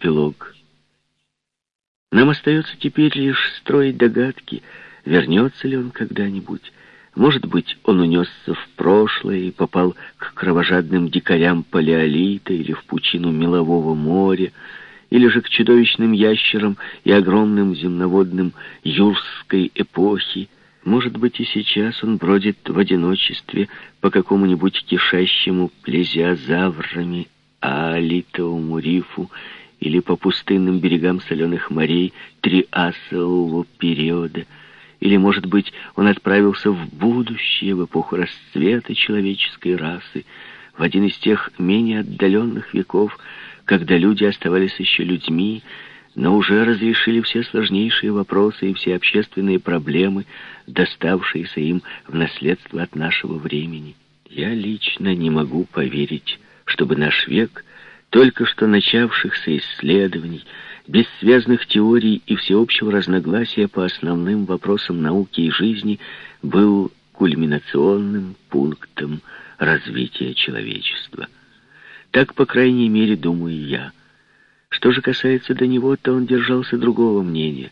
эпилог. Нам остается теперь лишь строить догадки, вернется ли он когда-нибудь. Может быть, он унесся в прошлое и попал к кровожадным дикарям палеолита или в пучину мелового моря, или же к чудовищным ящерам и огромным земноводным юрской эпохи. Может быть, и сейчас он бродит в одиночестве по какому-нибудь кишащему плезиозаврами аолитовому рифу или по пустынным берегам соленых морей триасового периода. Или, может быть, он отправился в будущее, в эпоху расцвета человеческой расы, в один из тех менее отдаленных веков, когда люди оставались еще людьми, но уже разрешили все сложнейшие вопросы и все общественные проблемы, доставшиеся им в наследство от нашего времени. Я лично не могу поверить, чтобы наш век, только что начавшихся исследований, бессвязных теорий и всеобщего разногласия по основным вопросам науки и жизни, был кульминационным пунктом развития человечества. Так, по крайней мере, думаю я. Что же касается до него, то он держался другого мнения.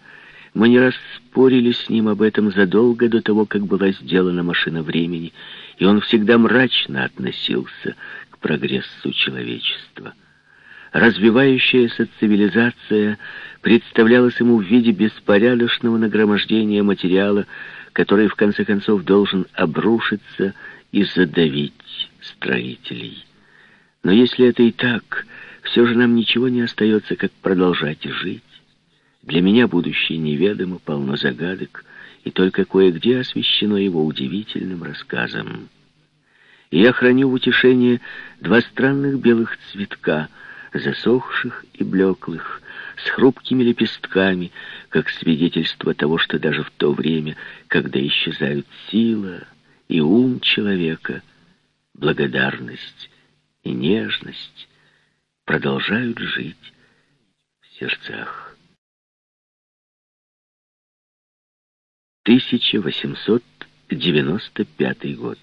Мы не раз спорили с ним об этом задолго до того, как была сделана машина времени, и он всегда мрачно относился к прогрессу человечества. Развивающаяся цивилизация представлялась ему в виде беспорядочного нагромождения материала, который в конце концов должен обрушиться и задавить строителей. Но если это и так, все же нам ничего не остается, как продолжать жить. Для меня будущее неведомо, полно загадок, и только кое-где освещено его удивительным рассказом. И я храню в утешение два странных белых цветка, засохших и блеклых, с хрупкими лепестками, как свидетельство того, что даже в то время, когда исчезают сила и ум человека, благодарность и нежность продолжают жить в сердцах. 1895 год.